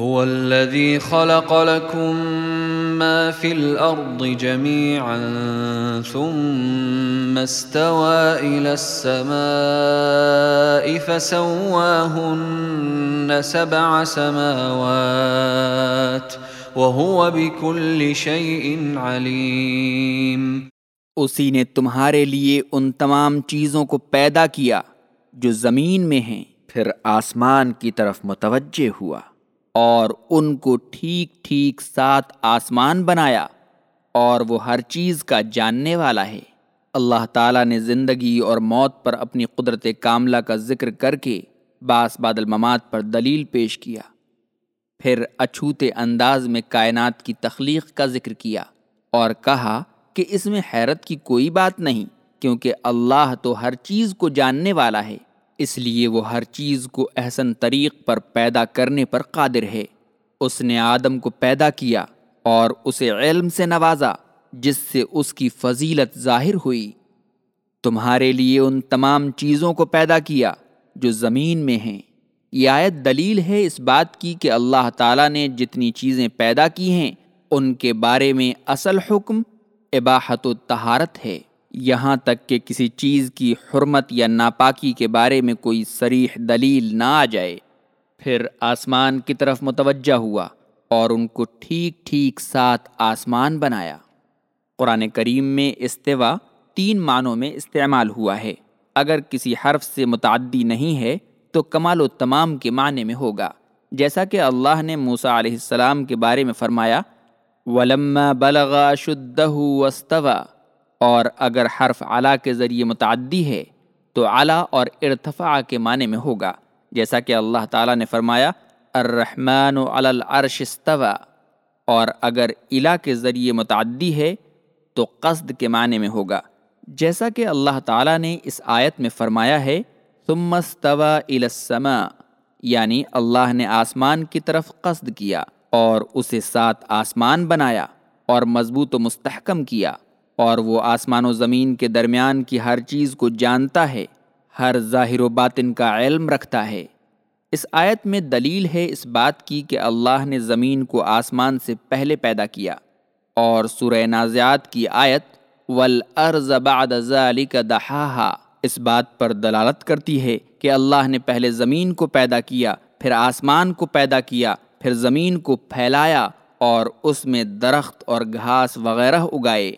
هو الذي خلق لكم ما في الأرض جميعا ثم استوى إلى السماء فسواهن سبع سماوات وهو بكل شيء عليم۔ اسی نے تمہارے لیے ان تمام چیزوں کو پیدا کیا جو زمین میں ہیں۔ پھر آسمان کی طرف متوجہ ہوا۔ اور ان کو ٹھیک ٹھیک سات آسمان بنایا اور وہ ہر چیز کا جاننے والا ہے۔ اللہ تعالیٰ نے زندگی اور موت پر اپنی قدرت کاملہ کا ذکر کر کے باس بادل ممات پر دلیل پیش کیا۔ پھر اچھوتے انداز میں کائنات کی تخلیق کا ذکر کیا اور کہا کہ اس میں حیرت کی کوئی بات نہیں کیونکہ اللہ تو ہر چیز کو جاننے والا ہے۔ اس لیے وہ ہر چیز کو احسن طریق پر پیدا کرنے پر قادر ہے۔ اس نے آدم کو پیدا کیا اور اسے علم سے نوازا، جس سے اس کی فضیلت ظاہر ہوئی۔ تمہارے لیے ان تمام چیزوں کو پیدا کیا جو زمین میں ہیں۔ یہ آیت دلیل ہے اس بات کی کہ اللہ تعالیٰ نے جتنی چیزیں پیدا کی ہیں، ان کے بارے میں اصل حکم اباحت و تہارت ہے۔ یہاں تک کہ کسی چیز کی حرمت یا ناپاکی کے بارے میں کوئی سریح دلیل نہ آ جائے۔ پھر آسمان کی طرف متوجہ ہوا اور ان کو ٹھیک ٹھیک ساتھ آسمان بنایا۔ قرآن کریم میں استوا تین معنوں میں استعمال ہوا ہے۔ اگر کسی حرف سے متعدی نہیں ہے تو کمال و تمام کے معنی میں ہوگا۔ جیسا کہ اللہ نے موسا علیہ السلام کے بارے میں فرمایا، ولما بلغا شدہ وستوا اور اگر حرف اعلیٰ کے ذریعے متعدی ہے، تو اعلیٰ اور ارتفاع کے معنی میں ہوگا۔ جیسا کہ اللہ تعالیٰ نے فرمایا، الرحمن العرش استوا اور اگر الا کے ذریعے متعدی ہے، تو قصد کے معنی میں ہوگا۔ جیسا کہ اللہ تعالیٰ نے اس آیت میں فرمایا ہے، ثم استوا الى السماء۔ یعنی اللہ نے آسمان کی طرف قصد کیا اور اسے ساتھ آسمان بنایا اور مضبوط و مستحکم کیا۔ اور وہ آسمان و زمین کے درمیان کی ہر چیز کو جانتا ہے، ہر ظاہر و باطن کا علم رکھتا ہے۔ اس آیت میں دلیل ہے اس بات کی کہ اللہ نے زمین کو آسمان سے پہلے پیدا کیا۔ اور سورہ نازعات کی آیت والارض بعد ذالک دحاہا اس بات پر دلالت کرتی ہے کہ اللہ نے پہلے زمین کو پیدا کیا، پھر آسمان کو پیدا کیا، پھر زمین کو پھیلایا اور اس میں درخت اور گھاس وغیرہ اگائے۔